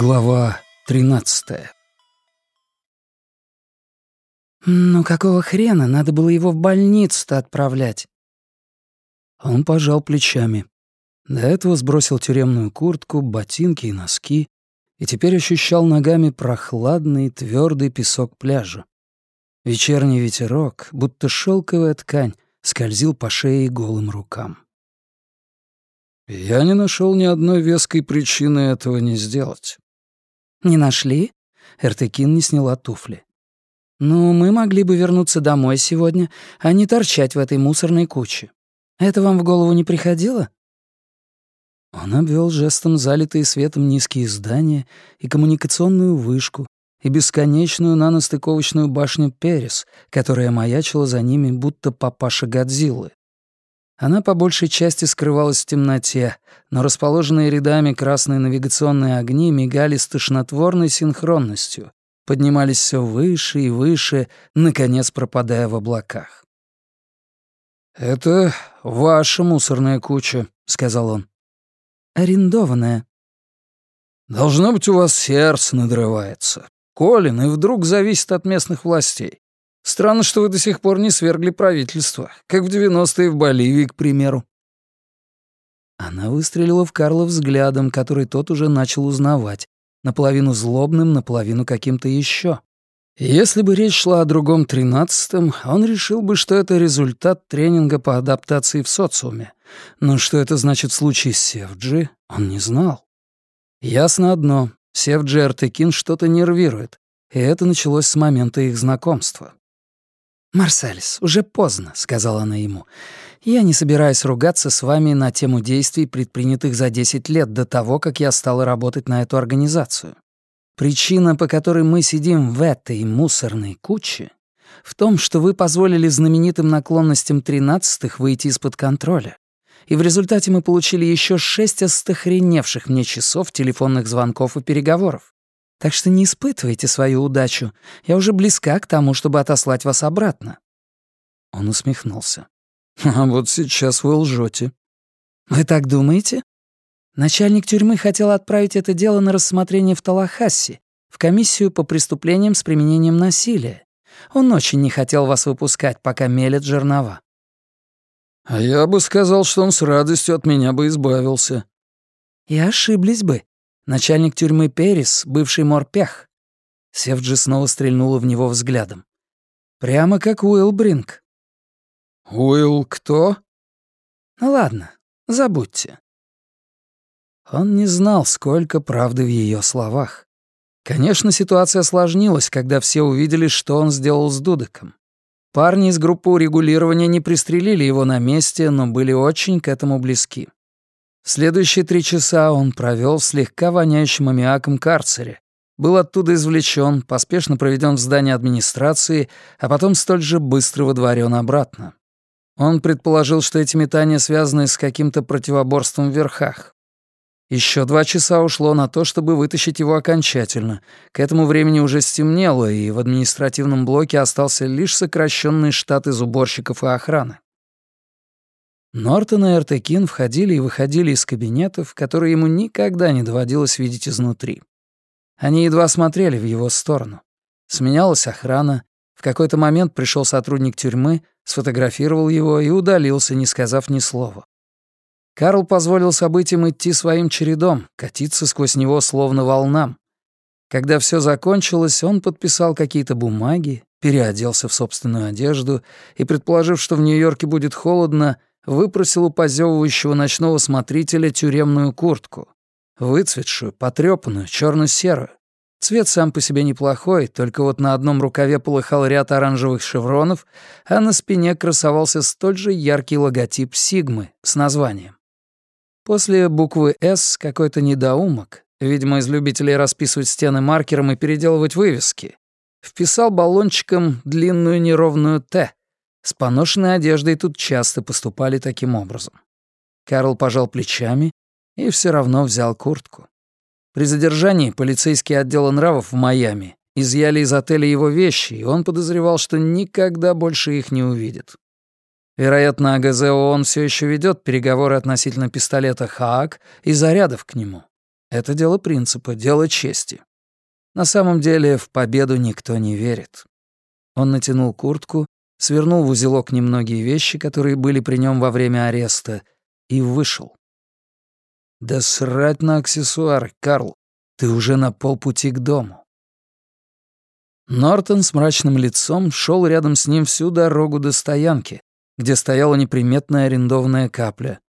Глава 13 «Ну какого хрена? Надо было его в больницу-то отправлять». Он пожал плечами. До этого сбросил тюремную куртку, ботинки и носки, и теперь ощущал ногами прохладный, твердый песок пляжа. Вечерний ветерок, будто шелковая ткань, скользил по шее и голым рукам. Я не нашел ни одной веской причины этого не сделать. «Не нашли?» Эртекин не сняла туфли. «Ну, мы могли бы вернуться домой сегодня, а не торчать в этой мусорной куче. Это вам в голову не приходило?» Он обвел жестом залитые светом низкие здания и коммуникационную вышку, и бесконечную наностыковочную башню Перес, которая маячила за ними, будто папаша Годзиллы. Она по большей части скрывалась в темноте, но расположенные рядами красные навигационные огни мигали с тошнотворной синхронностью, поднимались все выше и выше, наконец пропадая в облаках. «Это ваша мусорная куча», — сказал он. «Арендованная». «Должно быть, у вас сердце надрывается. Колин и вдруг зависит от местных властей. Странно, что вы до сих пор не свергли правительство, как в 90-е в Боливии, к примеру». Она выстрелила в Карла взглядом, который тот уже начал узнавать, наполовину злобным, наполовину каким-то еще. Если бы речь шла о другом тринадцатом, он решил бы, что это результат тренинга по адаптации в социуме. Но что это значит в случае с Севджи, он не знал. Ясно одно, Севджи Артекин что-то нервирует, и это началось с момента их знакомства. «Марсалис, уже поздно», — сказала она ему. «Я не собираюсь ругаться с вами на тему действий, предпринятых за 10 лет до того, как я стала работать на эту организацию. Причина, по которой мы сидим в этой мусорной куче, в том, что вы позволили знаменитым наклонностям тринадцатых выйти из-под контроля. И в результате мы получили еще шесть остохреневших мне часов телефонных звонков и переговоров. Так что не испытывайте свою удачу. Я уже близка к тому, чтобы отослать вас обратно». Он усмехнулся. «А вот сейчас вы лжете. «Вы так думаете?» Начальник тюрьмы хотел отправить это дело на рассмотрение в Талахасси, в комиссию по преступлениям с применением насилия. Он очень не хотел вас выпускать, пока мелет жернова. А я бы сказал, что он с радостью от меня бы избавился. И ошиблись бы. Начальник тюрьмы Перес, бывший морпех. Севджи снова стрельнула в него взглядом. Прямо как Уилл Бринк. «Уилл кто?» «Ну ладно, забудьте». Он не знал, сколько правды в ее словах. Конечно, ситуация осложнилась, когда все увидели, что он сделал с Дудеком. Парни из группы урегулирования не пристрелили его на месте, но были очень к этому близки. Следующие три часа он провел в слегка воняющем аммиаком карцере. Был оттуда извлечен, поспешно проведен в здание администрации, а потом столь же быстро водворен обратно. Он предположил, что эти метания связаны с каким-то противоборством в верхах. Еще два часа ушло на то, чтобы вытащить его окончательно. К этому времени уже стемнело, и в административном блоке остался лишь сокращенный штат из уборщиков и охраны. Нортон и Эртекин входили и выходили из кабинетов, которые ему никогда не доводилось видеть изнутри. Они едва смотрели в его сторону. Сменялась охрана. В какой-то момент пришел сотрудник тюрьмы, сфотографировал его и удалился, не сказав ни слова. Карл позволил событиям идти своим чередом, катиться сквозь него словно волнам. Когда все закончилось, он подписал какие-то бумаги, переоделся в собственную одежду и, предположив, что в Нью-Йорке будет холодно, выпросил у позевывающего ночного смотрителя тюремную куртку. Выцветшую, потрёпанную, черно серую Цвет сам по себе неплохой, только вот на одном рукаве полыхал ряд оранжевых шевронов, а на спине красовался столь же яркий логотип «Сигмы» с названием. После буквы «С» какой-то недоумок, видимо, из любителей расписывать стены маркером и переделывать вывески, вписал баллончиком длинную неровную «Т», с поношенной одеждой тут часто поступали таким образом. Карл пожал плечами и все равно взял куртку. При задержании полицейские отделы нравов в Майами изъяли из отеля его вещи, и он подозревал, что никогда больше их не увидит. Вероятно, АГЗ ООН все еще ведет переговоры относительно пистолета «Хаак» и зарядов к нему. Это дело принципа, дело чести. На самом деле в победу никто не верит. Он натянул куртку, свернул в узелок немногие вещи, которые были при нем во время ареста, и вышел. «Да срать на аксессуары, Карл, ты уже на полпути к дому». Нортон с мрачным лицом шел рядом с ним всю дорогу до стоянки, где стояла неприметная арендованная капля.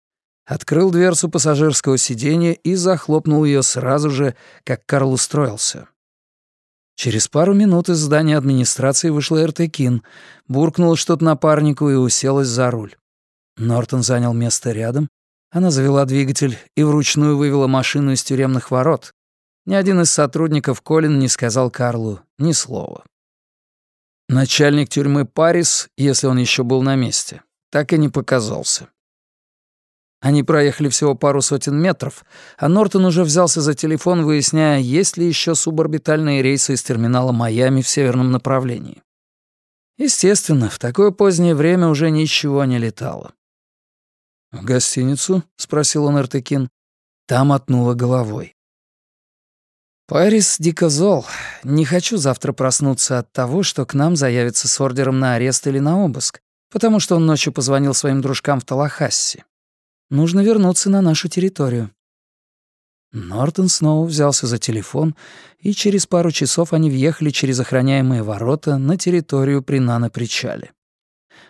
Открыл дверцу пассажирского сиденья и захлопнул ее сразу же, как Карл устроился. Через пару минут из здания администрации вышла Эртекин, буркнула что-то напарнику и уселась за руль. Нортон занял место рядом, она завела двигатель и вручную вывела машину из тюремных ворот. Ни один из сотрудников Колин не сказал Карлу ни слова. Начальник тюрьмы Парис, если он еще был на месте, так и не показался. Они проехали всего пару сотен метров, а Нортон уже взялся за телефон, выясняя, есть ли еще суборбитальные рейсы из терминала Майами в северном направлении. Естественно, в такое позднее время уже ничего не летало. «В гостиницу?» — спросил он Эртекин. Там отнула головой. «Парис дико зол. Не хочу завтра проснуться от того, что к нам заявится с ордером на арест или на обыск, потому что он ночью позвонил своим дружкам в Талахасси. Нужно вернуться на нашу территорию». Нортон снова взялся за телефон, и через пару часов они въехали через охраняемые ворота на территорию при Нано-причале.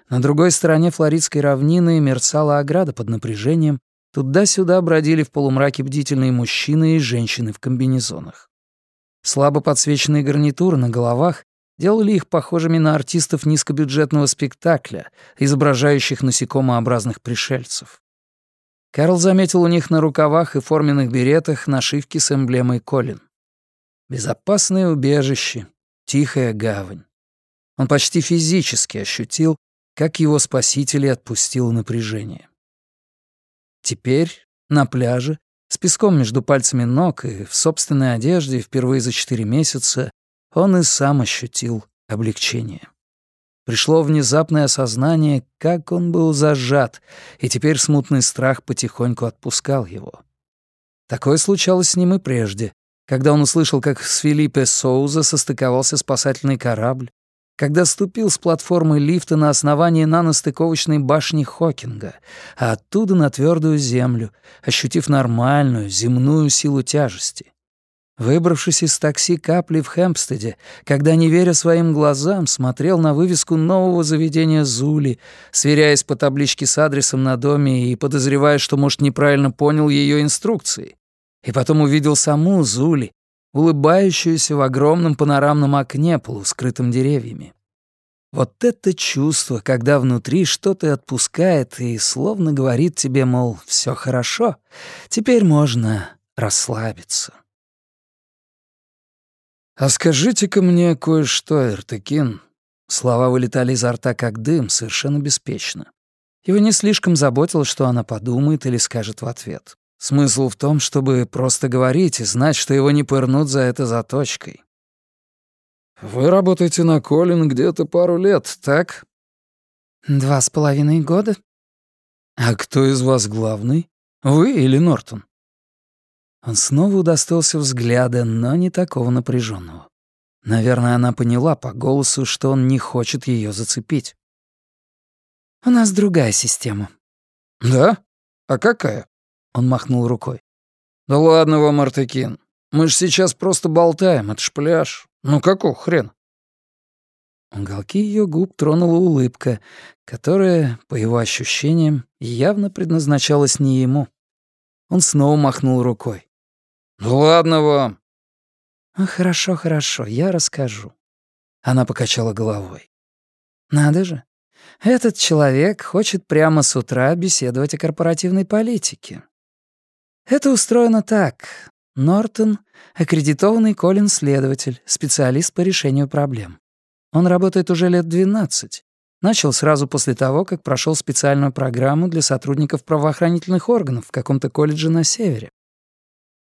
На другой стороне Флоридской равнины мерцала ограда под напряжением, туда-сюда бродили в полумраке бдительные мужчины и женщины в комбинезонах. Слабо подсвеченные гарнитуры на головах делали их похожими на артистов низкобюджетного спектакля, изображающих насекомообразных пришельцев. Карл заметил у них на рукавах и форменных беретах нашивки с эмблемой Колин. Безопасное убежище, тихая гавань. Он почти физически ощутил, как его спасители отпустило напряжение. Теперь на пляже, с песком между пальцами ног и в собственной одежде впервые за четыре месяца, он и сам ощутил облегчение. Пришло внезапное осознание, как он был зажат, и теперь смутный страх потихоньку отпускал его. Такое случалось с ним и прежде, когда он услышал, как с Филиппе Соуза состыковался спасательный корабль, когда ступил с платформы лифта на основание наностыковочной башни Хокинга, а оттуда на твердую землю, ощутив нормальную земную силу тяжести. Выбравшись из такси капли в Хэмпстеде, когда, не веря своим глазам, смотрел на вывеску нового заведения Зули, сверяясь по табличке с адресом на доме и подозревая, что, может, неправильно понял ее инструкции. И потом увидел саму Зули, улыбающуюся в огромном панорамном окне, полускрытом деревьями. Вот это чувство, когда внутри что-то отпускает и словно говорит тебе, мол, все хорошо, теперь можно расслабиться. «А скажите-ка мне кое-что, Эртекин». Слова вылетали изо рта как дым, совершенно беспечно. Его не слишком заботило, что она подумает или скажет в ответ. Смысл в том, чтобы просто говорить и знать, что его не пырнут за это заточкой. «Вы работаете на Колин где-то пару лет, так?» «Два с половиной года». «А кто из вас главный? Вы или Нортон?» Он снова удостоился взгляда, но не такого напряженного. Наверное, она поняла по голосу, что он не хочет ее зацепить. «У нас другая система». «Да? А какая?» Он махнул рукой. «Да ладно вам, Артекин. Мы же сейчас просто болтаем, это ж пляж. Ну какого хрена?» Уголки ее губ тронула улыбка, которая, по его ощущениям, явно предназначалась не ему. Он снова махнул рукой. «Ну ладно вам». «Хорошо, хорошо, я расскажу». Она покачала головой. «Надо же. Этот человек хочет прямо с утра беседовать о корпоративной политике. Это устроено так. Нортон — аккредитованный Колин-следователь, специалист по решению проблем. Он работает уже лет 12. Начал сразу после того, как прошел специальную программу для сотрудников правоохранительных органов в каком-то колледже на севере.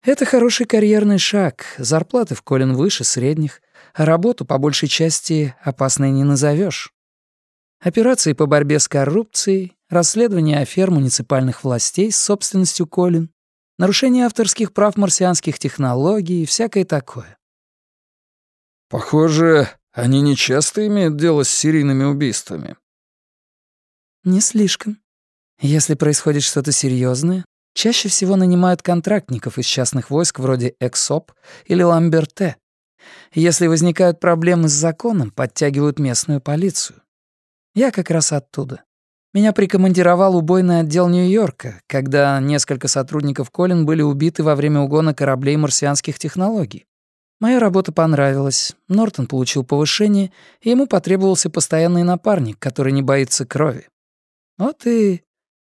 Это хороший карьерный шаг, зарплаты в Колин выше средних, а работу по большей части опасной не назовешь. Операции по борьбе с коррупцией, расследование афер муниципальных властей с собственностью Колин. Нарушение авторских прав марсианских технологий и всякое такое. Похоже, они не часто имеют дело с серийными убийствами. Не слишком. Если происходит что-то серьезное, чаще всего нанимают контрактников из частных войск вроде Эксоп или Ламберте. Если возникают проблемы с законом, подтягивают местную полицию. Я как раз оттуда. Меня прикомандировал убойный отдел Нью-Йорка, когда несколько сотрудников Колин были убиты во время угона кораблей марсианских технологий. Моя работа понравилась, Нортон получил повышение, и ему потребовался постоянный напарник, который не боится крови. Вот и...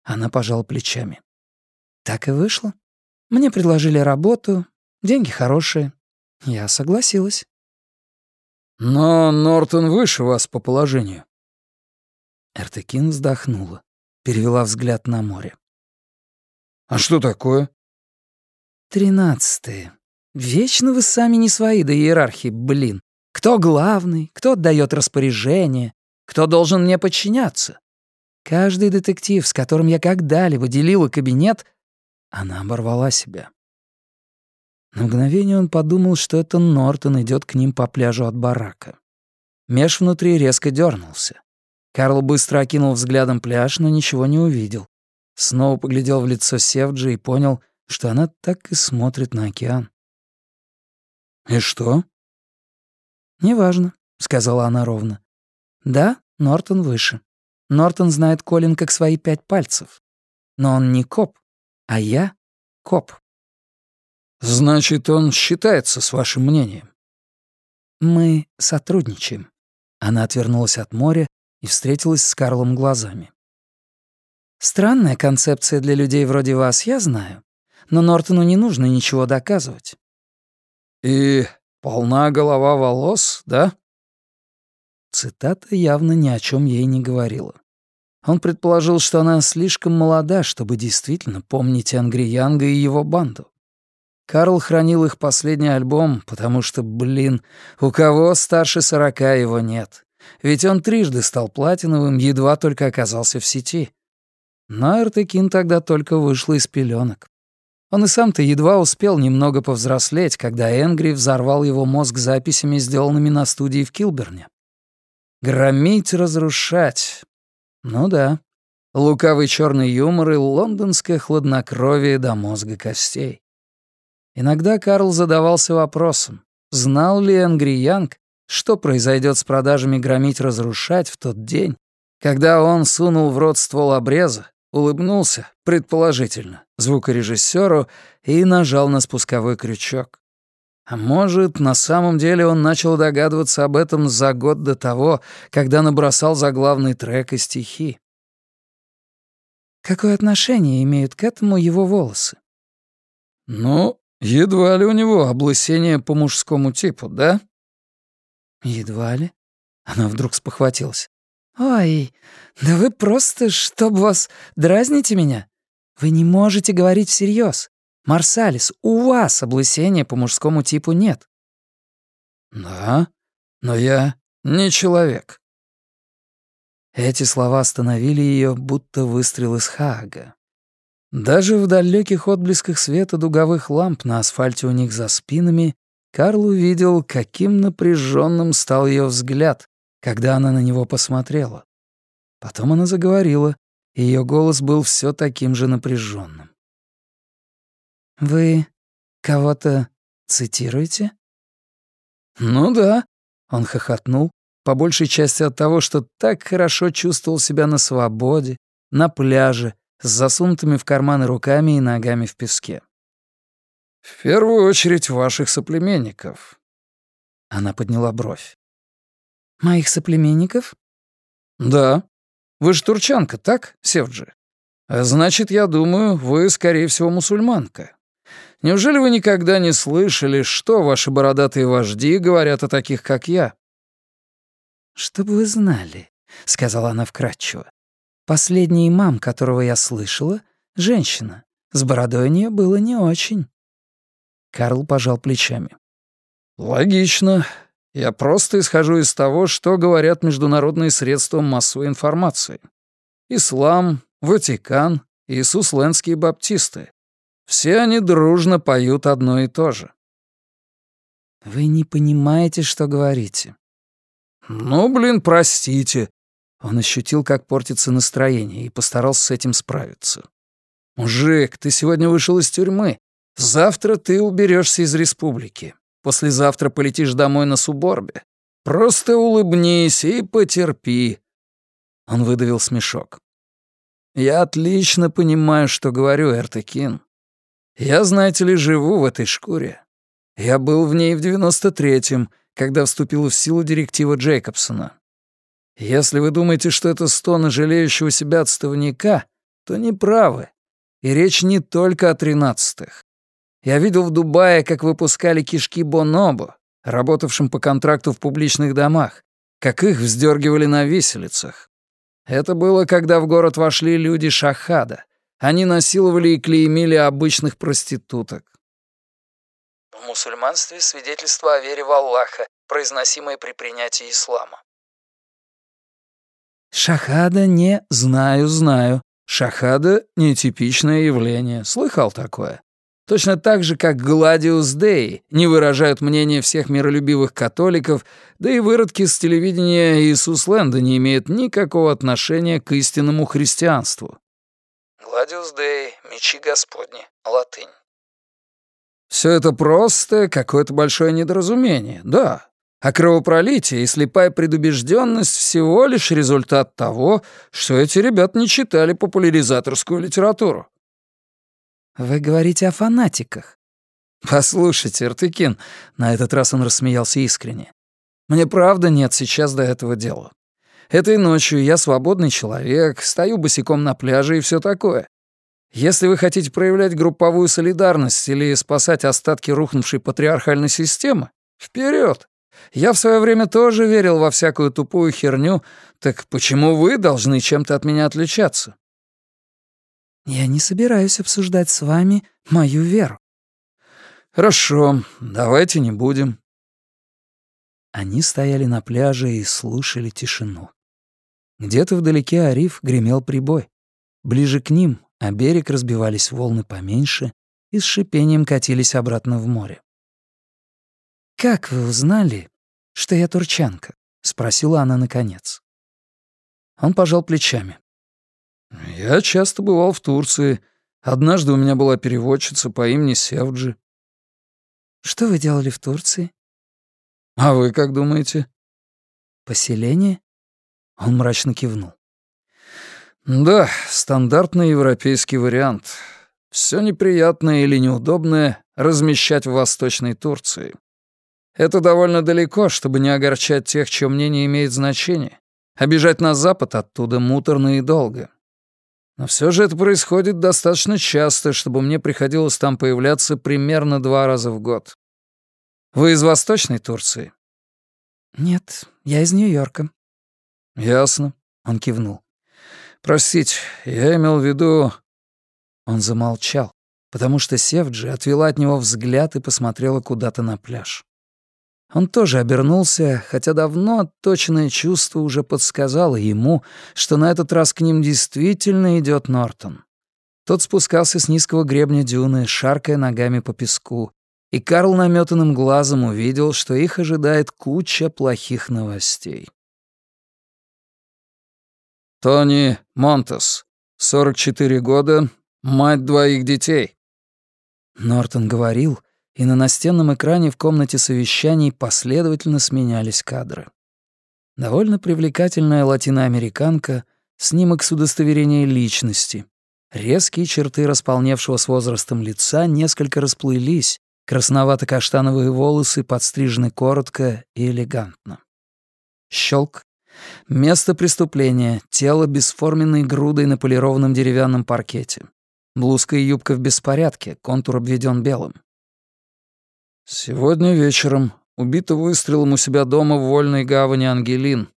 Она пожала плечами. Так и вышло. Мне предложили работу, деньги хорошие. Я согласилась. Но Нортон выше вас по положению. Эртекин вздохнула, перевела взгляд на море. «А что такое?» «Тринадцатые. Вечно вы сами не свои до иерархии, блин. Кто главный, кто отдает распоряжение, кто должен мне подчиняться? Каждый детектив, с которым я когда-либо делила кабинет...» Она оборвала себя. На мгновение он подумал, что это Нортон идет к ним по пляжу от барака. Меж внутри резко дернулся. Карл быстро окинул взглядом пляж, но ничего не увидел. Снова поглядел в лицо Севджи и понял, что она так и смотрит на океан. «И что?» «Неважно», — сказала она ровно. «Да, Нортон выше. Нортон знает Колин как свои пять пальцев. Но он не коп, а я коп». «Значит, он считается с вашим мнением?» «Мы сотрудничаем». Она отвернулась от моря и встретилась с Карлом глазами. «Странная концепция для людей вроде вас, я знаю. Но Нортону не нужно ничего доказывать». «И полна голова волос, да?» Цитата явно ни о чем ей не говорила. Он предположил, что она слишком молода, чтобы действительно помнить Ангри Янга и его банду. Карл хранил их последний альбом, потому что, блин, у кого старше сорока его нет. Ведь он трижды стал платиновым, едва только оказался в сети. Но Эртекин тогда только вышла из пеленок. Он и сам-то едва успел немного повзрослеть, когда Энгри взорвал его мозг записями, сделанными на студии в Килберне. Громить, разрушать. Ну да. Лукавый черный юмор и лондонское хладнокровие до мозга костей. Иногда Карл задавался вопросом, знал ли Энгри Янг, что произойдет с продажами «Громить-разрушать» в тот день, когда он сунул в рот ствол обреза, улыбнулся, предположительно, звукорежиссеру и нажал на спусковой крючок. А может, на самом деле он начал догадываться об этом за год до того, когда набросал заглавный трек и стихи. Какое отношение имеют к этому его волосы? Ну, едва ли у него облысение по мужскому типу, да? Едва ли. Она вдруг спохватилась. «Ой, да вы просто, чтоб вас, дразните меня. Вы не можете говорить всерьез. Марсалис, у вас облысения по мужскому типу нет». «Да, но я не человек». Эти слова остановили ее, будто выстрел из Хаага. Даже в далеких отблесках света дуговых ламп на асфальте у них за спинами Карл увидел, каким напряженным стал ее взгляд, когда она на него посмотрела. Потом она заговорила, и ее голос был все таким же напряженным. «Вы кого-то цитируете?» «Ну да», — он хохотнул, по большей части от того, что так хорошо чувствовал себя на свободе, на пляже, с засунутыми в карманы руками и ногами в песке. «В первую очередь ваших соплеменников». Она подняла бровь. «Моих соплеменников?» «Да. Вы же турчанка, так, Севджи? А значит, я думаю, вы, скорее всего, мусульманка. Неужели вы никогда не слышали, что ваши бородатые вожди говорят о таких, как я?» «Чтобы вы знали», — сказала она вкратчиво. «Последний имам, которого я слышала, — женщина. С бородой у нее было не очень». Карл пожал плечами. «Логично. Я просто исхожу из того, что говорят международные средства массовой информации. Ислам, Ватикан, Иисус Лэнские баптисты. Все они дружно поют одно и то же. Вы не понимаете, что говорите. Ну, блин, простите. Он ощутил, как портится настроение, и постарался с этим справиться. «Мужик, ты сегодня вышел из тюрьмы. Завтра ты уберешься из республики. Послезавтра полетишь домой на Суборбе. Просто улыбнись и потерпи». Он выдавил смешок. «Я отлично понимаю, что говорю, Эртекин. Я, знаете ли, живу в этой шкуре. Я был в ней в девяносто третьем, когда вступила в силу директива Джейкобсона. Если вы думаете, что это стоны жалеющего себя отставника, то не правы. И речь не только о тринадцатых. Я видел в Дубае, как выпускали кишки Бонобо, работавшим по контракту в публичных домах, как их вздергивали на виселицах. Это было, когда в город вошли люди Шахада. Они насиловали и клеймили обычных проституток. В мусульманстве свидетельство о вере в Аллаха, произносимое при принятии ислама. Шахада не знаю, знаю. Шахада — нетипичное явление. Слыхал такое? Точно так же, как Гладиус Дей не выражают мнение всех миролюбивых католиков, да и выродки с телевидения Иисус Лэнда не имеют никакого отношения к истинному христианству. Гладиус Дей, мечи Господни, латынь. Все это просто какое-то большое недоразумение, да. А кровопролитие и слепая предубежденность всего лишь результат того, что эти ребята не читали популяризаторскую литературу. Вы говорите о фанатиках. Послушайте, Артыкин, на этот раз он рассмеялся искренне. Мне правда нет сейчас до этого дела. Этой ночью я свободный человек, стою босиком на пляже и все такое. Если вы хотите проявлять групповую солидарность или спасать остатки рухнувшей патриархальной системы, вперед! Я в свое время тоже верил во всякую тупую херню, так почему вы должны чем-то от меня отличаться?» «Я не собираюсь обсуждать с вами мою веру». «Хорошо, давайте не будем». Они стояли на пляже и слушали тишину. Где-то вдалеке Ариф гремел прибой. Ближе к ним, а берег разбивались волны поменьше и с шипением катились обратно в море. «Как вы узнали, что я турчанка?» — спросила она наконец. Он пожал плечами. «Я часто бывал в Турции. Однажды у меня была переводчица по имени Севджи». «Что вы делали в Турции?» «А вы как думаете?» «Поселение?» Он мрачно кивнул. «Да, стандартный европейский вариант. Все неприятное или неудобное размещать в Восточной Турции. Это довольно далеко, чтобы не огорчать тех, чье мнение имеет значение. Обижать на Запад оттуда муторно и долго. Но все же это происходит достаточно часто, чтобы мне приходилось там появляться примерно два раза в год. Вы из Восточной Турции? Нет, я из Нью-Йорка. Ясно, он кивнул. Простите, я имел в виду... Он замолчал, потому что Севджи отвела от него взгляд и посмотрела куда-то на пляж. Он тоже обернулся, хотя давно отточенное чувство уже подсказало ему, что на этот раз к ним действительно идет Нортон. Тот спускался с низкого гребня дюны, шаркая ногами по песку, и Карл наметанным глазом увидел, что их ожидает куча плохих новостей. Тони Монтес, 44 года, мать двоих детей. Нортон говорил, и на настенном экране в комнате совещаний последовательно сменялись кадры. Довольно привлекательная латиноамериканка, снимок с удостоверения личности. Резкие черты располневшего с возрастом лица несколько расплылись, красновато-каштановые волосы подстрижены коротко и элегантно. Щелк. Место преступления — тело бесформенной грудой на полированном деревянном паркете. Блузка и юбка в беспорядке, контур обведен белым. «Сегодня вечером убита выстрелом у себя дома в Вольной гавани Ангелин».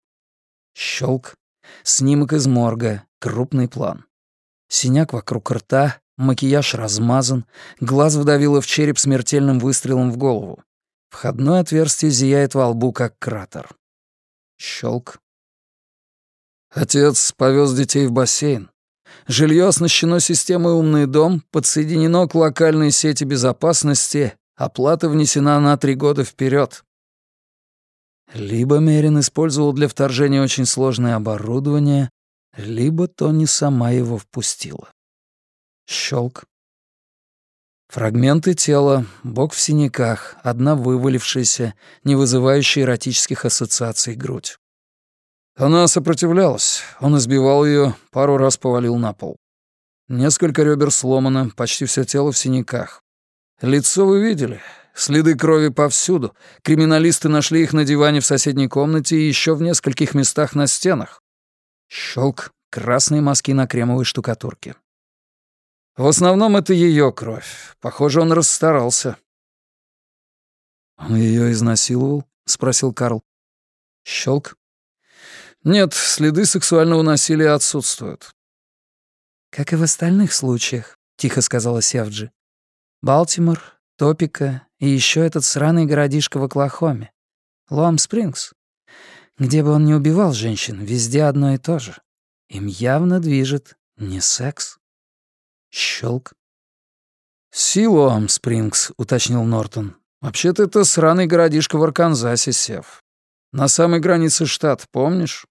Щелк. Снимок из морга. Крупный план. Синяк вокруг рта, макияж размазан, глаз вдавило в череп смертельным выстрелом в голову. Входное отверстие зияет во лбу, как кратер. Щелк. Отец повез детей в бассейн. Жилье оснащено системой «Умный дом», подсоединено к локальной сети безопасности, оплата внесена на три года вперед. Либо Мерин использовал для вторжения очень сложное оборудование, либо Тони сама его впустила. Щелк. Фрагменты тела, бок в синяках, одна вывалившаяся, не вызывающая эротических ассоциаций грудь. Она сопротивлялась, он избивал ее, пару раз повалил на пол. Несколько ребер сломано, почти все тело в синяках. Лицо вы видели, следы крови повсюду. Криминалисты нашли их на диване в соседней комнате и еще в нескольких местах на стенах. Щелк, красные мазки на кремовой штукатурке. В основном это ее кровь. Похоже, он расстарался. «Он ее изнасиловал?» — спросил Карл. Щелк. «Нет, следы сексуального насилия отсутствуют». «Как и в остальных случаях», — тихо сказала Севджи. «Балтимор, Топика и еще этот сраный городишко в Оклахоме. Лоам Спрингс. Где бы он ни убивал женщин, везде одно и то же. Им явно движет не секс». Щелк. «Силуам Спрингс», — уточнил Нортон. «Вообще-то это сраный городишко в Арканзасе, Сев. На самой границе штат, помнишь?»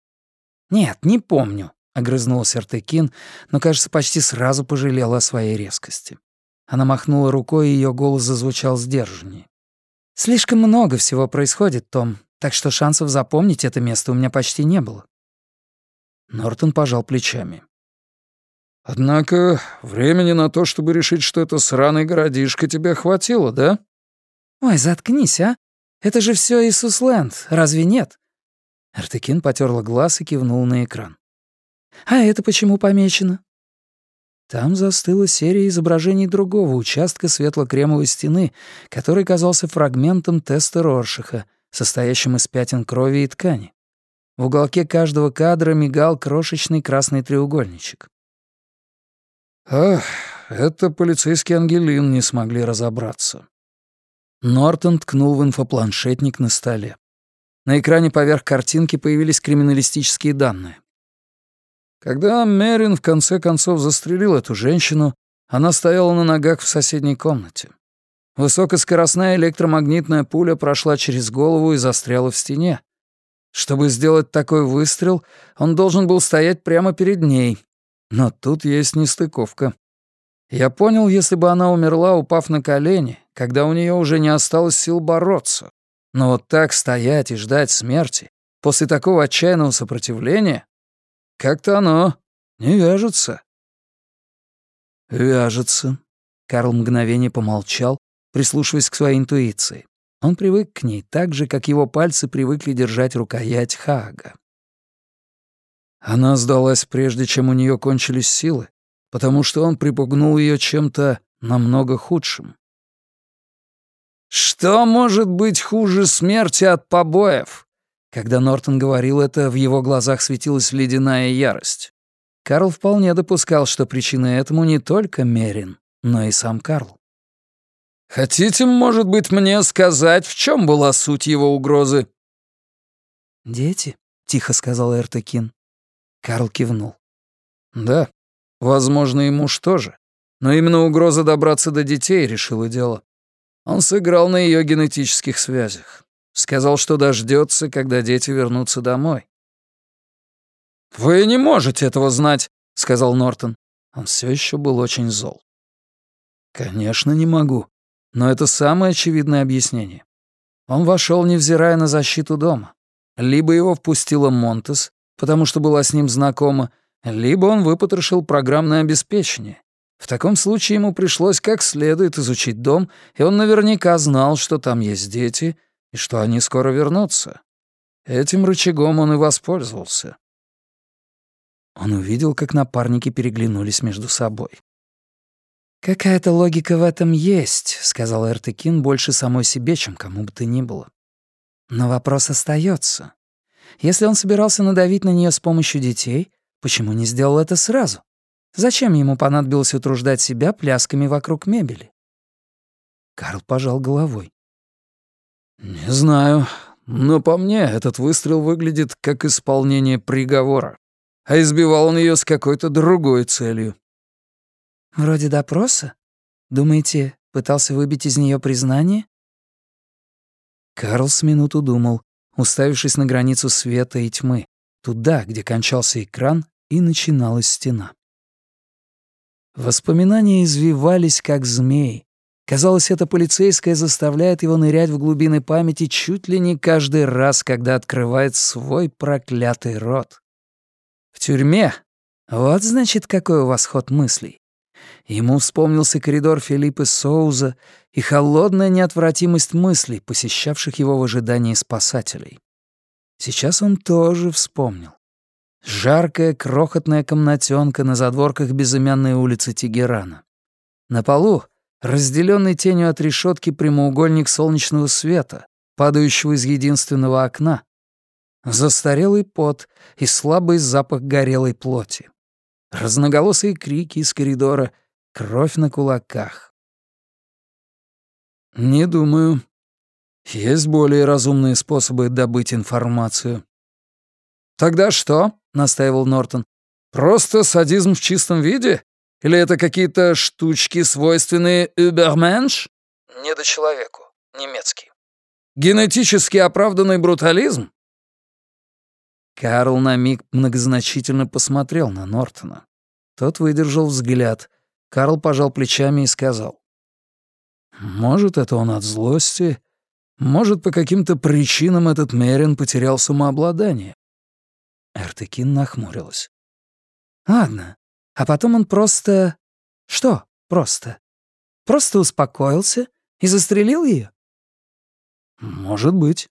«Нет, не помню», — огрызнулся Артекин, но, кажется, почти сразу пожалела о своей резкости. Она махнула рукой, и ее голос зазвучал сдержаннее. «Слишком много всего происходит, Том, так что шансов запомнить это место у меня почти не было». Нортон пожал плечами. Однако времени на то, чтобы решить, что это сраный городишко, тебе хватило, да? Ой, заткнись, а? Это же все Иисусленд, разве нет? Артекин потерла глаз и кивнул на экран. А это почему помечено? Там застыла серия изображений другого участка светло-кремовой стены, который казался фрагментом теста Роршиха, состоящим из пятен крови и ткани. В уголке каждого кадра мигал крошечный красный треугольничек. Ах, это полицейские ангелин не смогли разобраться. Нортон ткнул в инфопланшетник на столе. На экране поверх картинки появились криминалистические данные. Когда Мерин в конце концов застрелил эту женщину, она стояла на ногах в соседней комнате. Высокоскоростная электромагнитная пуля прошла через голову и застряла в стене. Чтобы сделать такой выстрел, он должен был стоять прямо перед ней, но тут есть нестыковка. Я понял, если бы она умерла, упав на колени, когда у нее уже не осталось сил бороться. Но вот так стоять и ждать смерти после такого отчаянного сопротивления, как-то оно не вяжется. Вяжется. Карл мгновение помолчал, прислушиваясь к своей интуиции. Он привык к ней так же, как его пальцы привыкли держать рукоять Хага. Она сдалась прежде, чем у нее кончились силы, потому что он припугнул ее чем-то намного худшим. «Что может быть хуже смерти от побоев?» Когда Нортон говорил это, в его глазах светилась ледяная ярость. Карл вполне допускал, что причиной этому не только Мерин, но и сам Карл. «Хотите, может быть, мне сказать, в чем была суть его угрозы?» «Дети», — тихо сказал Эртекин. Карл кивнул. «Да, возможно, и муж тоже. Но именно угроза добраться до детей решила дело. Он сыграл на ее генетических связях. Сказал, что дождется, когда дети вернутся домой. «Вы не можете этого знать», — сказал Нортон. Он все еще был очень зол. «Конечно, не могу. Но это самое очевидное объяснение. Он вошел, невзирая на защиту дома. Либо его впустила Монтес, потому что была с ним знакома, либо он выпотрошил программное обеспечение. В таком случае ему пришлось как следует изучить дом, и он наверняка знал, что там есть дети и что они скоро вернутся. Этим рычагом он и воспользовался. Он увидел, как напарники переглянулись между собой. «Какая-то логика в этом есть», — сказал Эртекин больше самой себе, чем кому бы то ни было. «Но вопрос остается. Если он собирался надавить на нее с помощью детей, почему не сделал это сразу? Зачем ему понадобилось утруждать себя плясками вокруг мебели? Карл пожал головой. «Не знаю, но по мне этот выстрел выглядит как исполнение приговора. а избивал он ее с какой-то другой целью. «Вроде допроса? Думаете, пытался выбить из нее признание?» Карл с минуту думал, уставившись на границу света и тьмы, туда, где кончался экран и начиналась стена. Воспоминания извивались, как змей. Казалось, это полицейское заставляет его нырять в глубины памяти чуть ли не каждый раз, когда открывает свой проклятый рот. В тюрьме. Вот, значит, какой у вас ход мыслей. Ему вспомнился коридор Филиппа Соуза и холодная неотвратимость мыслей, посещавших его в ожидании спасателей. Сейчас он тоже вспомнил. Жаркая, крохотная комнатенка на задворках безымянной улицы Тегерана. На полу, разделенный тенью от решетки прямоугольник солнечного света, падающего из единственного окна. Застарелый пот и слабый запах горелой плоти. Разноголосые крики из коридора, кровь на кулаках. «Не думаю. Есть более разумные способы добыть информацию». «Тогда что?» — настаивал Нортон. «Просто садизм в чистом виде? Или это какие-то штучки, свойственные «übermensch»?» «Недочеловеку. Немецкий». «Генетически оправданный брутализм?» Карл на миг многозначительно посмотрел на Нортона. Тот выдержал взгляд. Карл пожал плечами и сказал. «Может, это он от злости. Может, по каким-то причинам этот Мерин потерял самообладание». Эртекин нахмурилась. «Ладно, а потом он просто... Что просто? Просто успокоился и застрелил ее? «Может быть».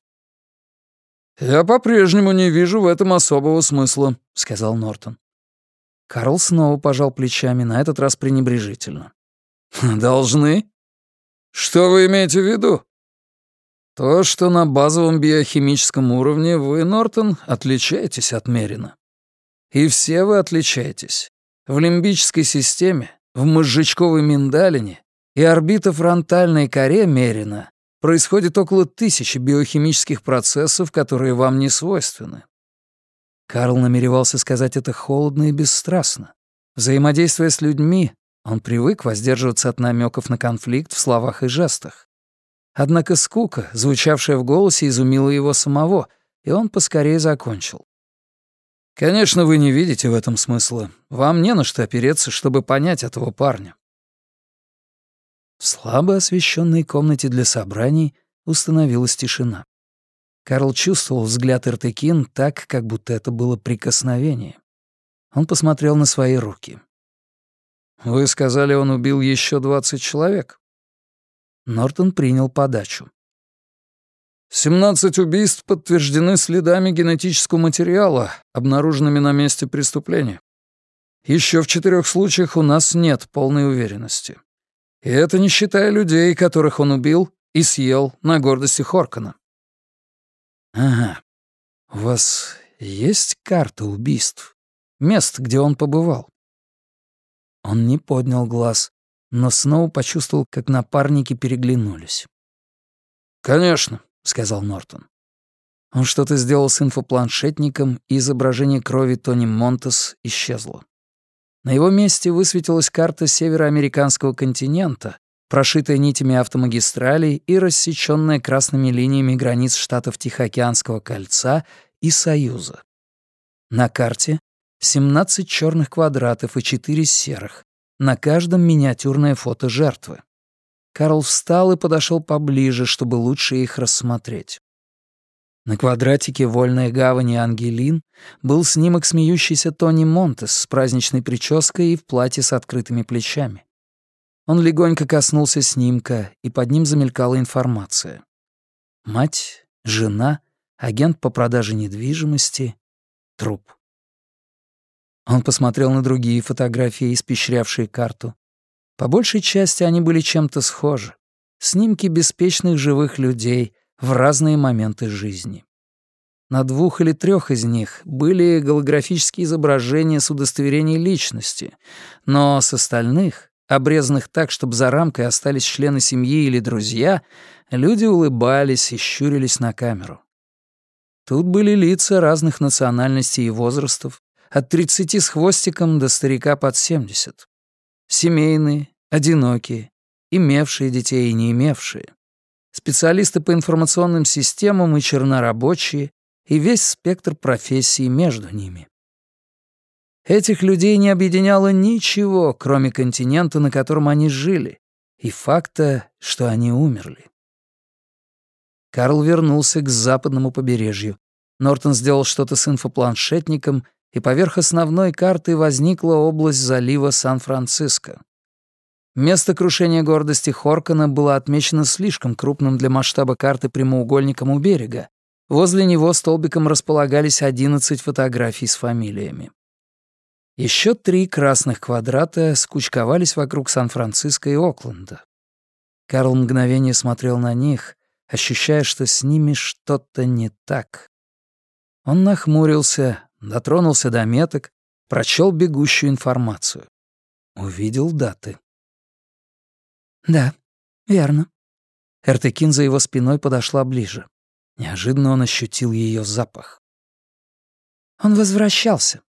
«Я по-прежнему не вижу в этом особого смысла», — сказал Нортон. Карл снова пожал плечами, на этот раз пренебрежительно. «Должны? Что вы имеете в виду?» «То, что на базовом биохимическом уровне вы, Нортон, отличаетесь от. И все вы отличаетесь. В лимбической системе, в мозжечковой миндалине и орбитофронтальной коре Мерина происходит около тысячи биохимических процессов, которые вам не свойственны. Карл намеревался сказать это холодно и бесстрастно. Взаимодействуя с людьми, он привык воздерживаться от намеков на конфликт в словах и жестах. Однако скука, звучавшая в голосе, изумила его самого, и он поскорее закончил. «Конечно, вы не видите в этом смысла. Вам не на что опереться, чтобы понять этого парня. В слабо освещенной комнате для собраний установилась тишина. Карл чувствовал взгляд Эртекин так, как будто это было прикосновение. Он посмотрел на свои руки. «Вы сказали, он убил еще двадцать человек?» Нортон принял подачу. «Семнадцать убийств подтверждены следами генетического материала, обнаруженными на месте преступления. Еще в четырех случаях у нас нет полной уверенности. И это не считая людей, которых он убил и съел на гордости Хоркана. Ага. У вас есть карта убийств? Мест, где он побывал? Он не поднял глаз, но снова почувствовал, как напарники переглянулись. «Конечно», — сказал Нортон. Он что-то сделал с инфопланшетником, и изображение крови Тони Монтес исчезло. На его месте высветилась карта североамериканского континента, прошитая нитями автомагистралей и рассечённая красными линиями границ штатов Тихоокеанского кольца и Союза. На карте 17 чёрных квадратов и 4 серых, на каждом миниатюрное фото жертвы. Карл встал и подошёл поближе, чтобы лучше их рассмотреть. На квадратике вольной гавани Ангелин был снимок смеющейся Тони Монтес с праздничной прической и в платье с открытыми плечами. Он легонько коснулся снимка, и под ним замелькала информация. Мать, жена, агент по продаже недвижимости, труп. Он посмотрел на другие фотографии, испещрявшие карту. По большей части они были чем-то схожи. Снимки беспечных живых людей — в разные моменты жизни. На двух или трех из них были голографические изображения с удостоверений личности, но с остальных, обрезанных так, чтобы за рамкой остались члены семьи или друзья, люди улыбались и щурились на камеру. Тут были лица разных национальностей и возрастов, от 30 с хвостиком до старика под 70. Семейные, одинокие, имевшие детей и не имевшие. Специалисты по информационным системам и чернорабочие, и весь спектр профессий между ними. Этих людей не объединяло ничего, кроме континента, на котором они жили, и факта, что они умерли. Карл вернулся к западному побережью. Нортон сделал что-то с инфопланшетником, и поверх основной карты возникла область залива Сан-Франциско. Место крушения гордости Хоркана было отмечено слишком крупным для масштаба карты прямоугольником у берега. Возле него столбиком располагались 11 фотографий с фамилиями. Еще три красных квадрата скучковались вокруг Сан-Франциско и Окленда. Карл мгновение смотрел на них, ощущая, что с ними что-то не так. Он нахмурился, дотронулся до меток, прочел бегущую информацию. Увидел даты. «Да, верно». Эртекин за его спиной подошла ближе. Неожиданно он ощутил ее запах. Он возвращался.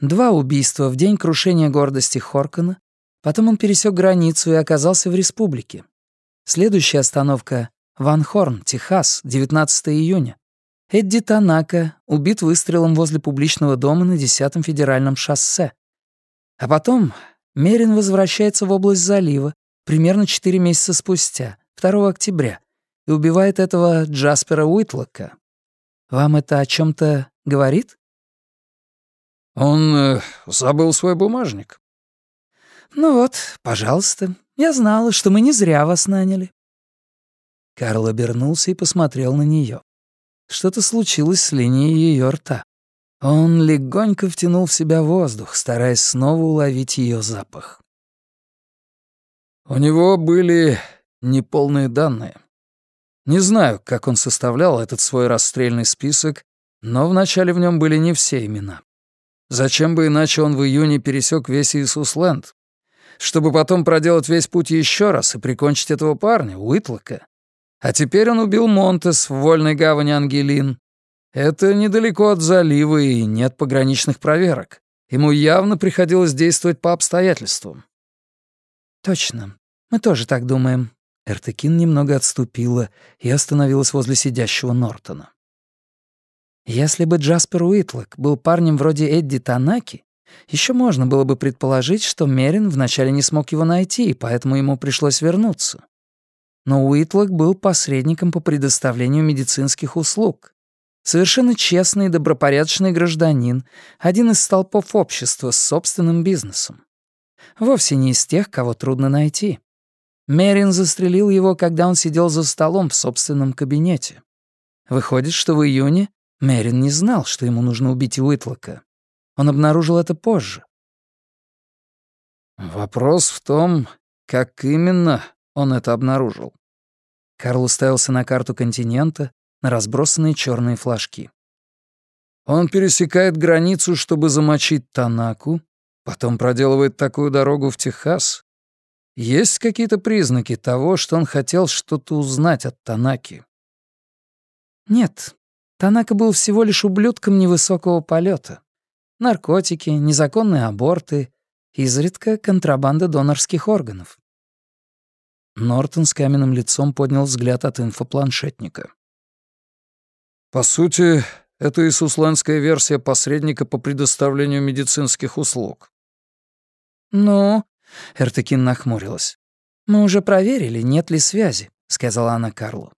Два убийства в день крушения гордости Хоркана, потом он пересек границу и оказался в республике. Следующая остановка — Ван Хорн, Техас, 19 июня. Эдди Танака убит выстрелом возле публичного дома на 10-м федеральном шоссе. А потом Мерин возвращается в область залива примерно 4 месяца спустя, 2 октября, и убивает этого Джаспера Уитлока. Вам это о чем то говорит? Он э, забыл свой бумажник. Ну вот, пожалуйста. Я знала, что мы не зря вас наняли. Карл обернулся и посмотрел на нее. Что-то случилось с линией ее рта. Он легонько втянул в себя воздух, стараясь снова уловить ее запах. У него были неполные данные. Не знаю, как он составлял этот свой расстрельный список, но вначале в нем были не все имена. Зачем бы иначе он в июне пересек весь Иисусленд? Чтобы потом проделать весь путь еще раз и прикончить этого парня, Уитлока. А теперь он убил Монтес в вольной гавани Ангелин. Это недалеко от залива и нет пограничных проверок. Ему явно приходилось действовать по обстоятельствам. «Точно. Мы тоже так думаем». Эртекин немного отступила и остановилась возле сидящего Нортона. Если бы Джаспер Уитлок был парнем вроде Эдди Танаки, еще можно было бы предположить, что Мерин вначале не смог его найти, и поэтому ему пришлось вернуться. Но Уитлок был посредником по предоставлению медицинских услуг. Совершенно честный и добропорядочный гражданин, один из столпов общества с собственным бизнесом. Вовсе не из тех, кого трудно найти. Мерин застрелил его, когда он сидел за столом в собственном кабинете. Выходит, что в июне Мерин не знал, что ему нужно убить Уитлока. Он обнаружил это позже. Вопрос в том, как именно он это обнаружил. Карл уставился на карту континента, на разбросанные черные флажки. Он пересекает границу, чтобы замочить Танаку, потом проделывает такую дорогу в Техас. Есть какие-то признаки того, что он хотел что-то узнать от Танаки? Нет, Танака был всего лишь ублюдком невысокого полета. Наркотики, незаконные аборты, изредка контрабанда донорских органов. Нортон с каменным лицом поднял взгляд от инфопланшетника. «По сути, это исусландская версия посредника по предоставлению медицинских услуг». «Ну?» — Эртекин нахмурилась. «Мы уже проверили, нет ли связи», — сказала она Карлу.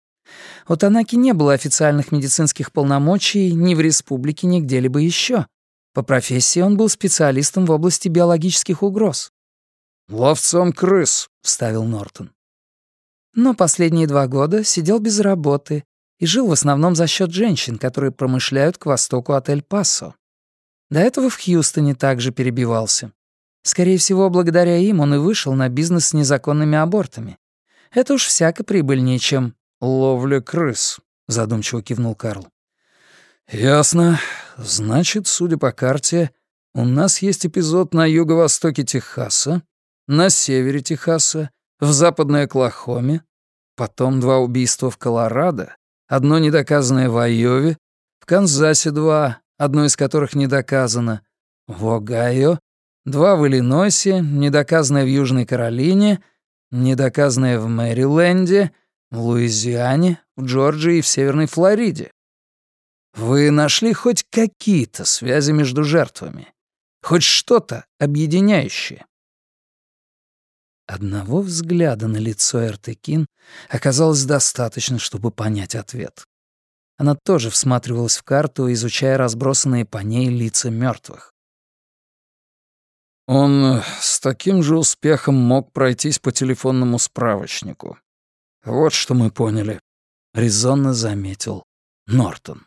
У Танаки не было официальных медицинских полномочий ни в республике, ни где-либо еще. По профессии он был специалистом в области биологических угроз. «Ловцом крыс», — вставил Нортон. Но последние два года сидел без работы и жил в основном за счет женщин, которые промышляют к востоку от Эль-Пасо. До этого в Хьюстоне также перебивался. Скорее всего, благодаря им он и вышел на бизнес с незаконными абортами. Это уж всяко прибыльнее, чем «Ловля крыс», — задумчиво кивнул Карл. «Ясно. Значит, судя по карте, у нас есть эпизод на юго-востоке Техаса, на севере Техаса, в западной Оклахоме, потом два убийства в Колорадо, одно недоказанное в Айове, в Канзасе два, одно из которых не доказано, в Огайо, два в Иллинойсе, недоказанное в Южной Каролине, недоказанное в Мэриленде, в Луизиане, в Джорджии и в Северной Флориде. Вы нашли хоть какие-то связи между жертвами? Хоть что-то объединяющее? Одного взгляда на лицо Эртекин оказалось достаточно, чтобы понять ответ. Она тоже всматривалась в карту, изучая разбросанные по ней лица мертвых. Он э, с таким же успехом мог пройтись по телефонному справочнику. Вот что мы поняли, резонно заметил Нортон.